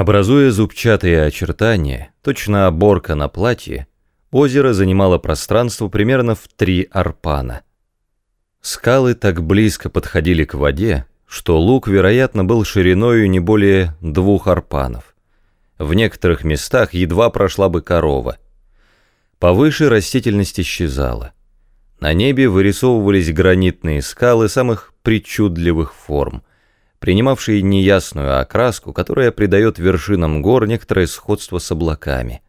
Образуя зубчатые очертания, точно оборка на платье, озеро занимало пространство примерно в три арпана. Скалы так близко подходили к воде, что луг, вероятно, был шириною не более двух арпанов. В некоторых местах едва прошла бы корова. Повыше растительность исчезала. На небе вырисовывались гранитные скалы самых причудливых форм – принимавшие неясную окраску, которая придает вершинам гор некоторое сходство с облаками.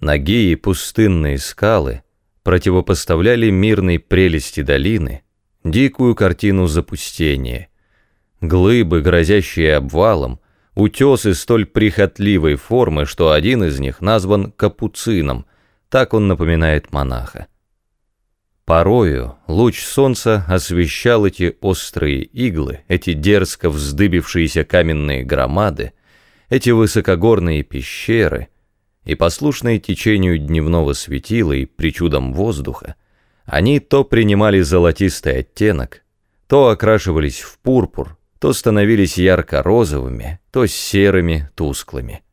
Ноги и пустынные скалы противопоставляли мирной прелести долины дикую картину запустения. Глыбы, грозящие обвалом, утесы столь прихотливой формы, что один из них назван капуцином, так он напоминает монаха. Порою луч солнца освещал эти острые иглы, эти дерзко вздыбившиеся каменные громады, эти высокогорные пещеры, и послушные течению дневного светила и причудам воздуха, они то принимали золотистый оттенок, то окрашивались в пурпур, то становились ярко-розовыми, то серыми, тусклыми.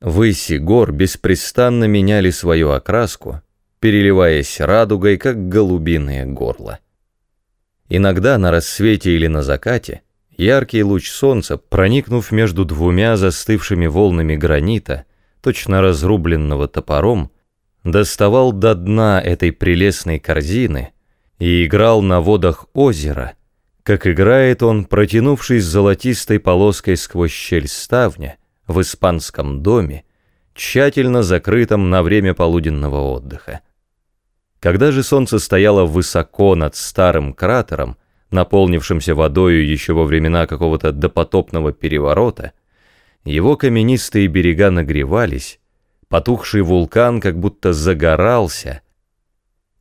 Выси гор беспрестанно меняли свою окраску, переливаясь радугой, как голубиное горло. Иногда на рассвете или на закате яркий луч солнца, проникнув между двумя застывшими волнами гранита, точно разрубленного топором, доставал до дна этой прелестной корзины и играл на водах озера, как играет он, протянувшись золотистой полоской сквозь щель ставня в испанском доме, тщательно закрытом на время полуденного отдыха. Когда же солнце стояло высоко над старым кратером, наполнившимся водою еще во времена какого-то допотопного переворота, его каменистые берега нагревались, потухший вулкан как будто загорался,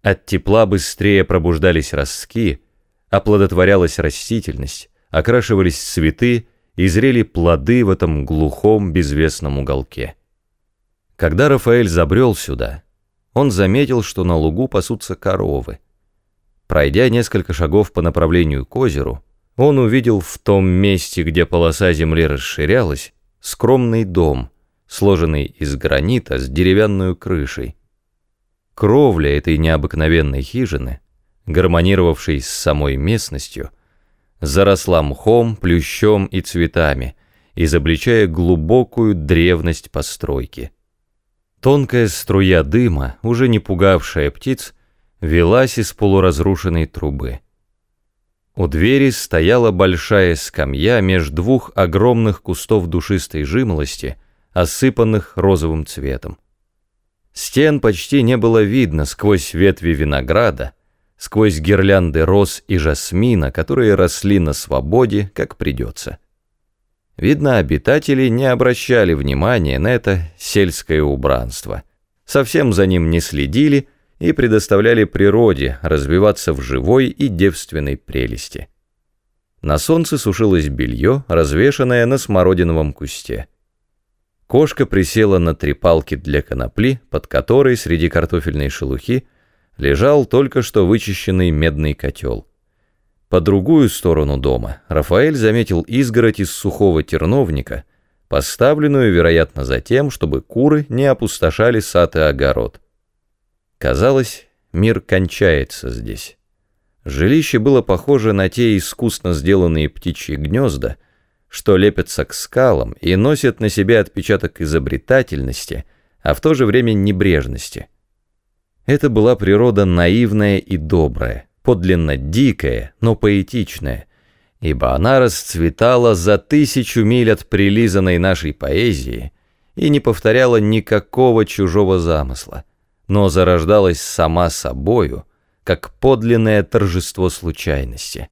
от тепла быстрее пробуждались ростки, оплодотворялась растительность, окрашивались цветы и зрели плоды в этом глухом безвестном уголке. Когда Рафаэль забрел сюда, он заметил, что на лугу пасутся коровы. Пройдя несколько шагов по направлению к озеру, он увидел в том месте, где полоса земли расширялась, скромный дом, сложенный из гранита с деревянной крышей. Кровля этой необыкновенной хижины, гармонировавшей с самой местностью, заросла мхом, плющом и цветами, изобличая глубокую древность постройки. Тонкая струя дыма, уже не пугавшая птиц, велась из полуразрушенной трубы. У двери стояла большая скамья меж двух огромных кустов душистой жимолости, осыпанных розовым цветом. Стен почти не было видно сквозь ветви винограда, сквозь гирлянды роз и жасмина, которые росли на свободе, как придется. Видно, обитатели не обращали внимания на это сельское убранство. Совсем за ним не следили и предоставляли природе развиваться в живой и девственной прелести. На солнце сушилось белье, развешанное на смородиновом кусте. Кошка присела на три палки для конопли, под которой среди картофельной шелухи лежал только что вычищенный медный котел. По другую сторону дома Рафаэль заметил изгородь из сухого терновника, поставленную, вероятно, за тем, чтобы куры не опустошали сад и огород. Казалось, мир кончается здесь. Жилище было похоже на те искусно сделанные птичьи гнезда, что лепятся к скалам и носят на себе отпечаток изобретательности, а в то же время небрежности. Это была природа наивная и добрая, подлинно дикая, но поэтичная, ибо она расцветала за тысячу миль от прилизанной нашей поэзии и не повторяла никакого чужого замысла, но зарождалась сама собою, как подлинное торжество случайности.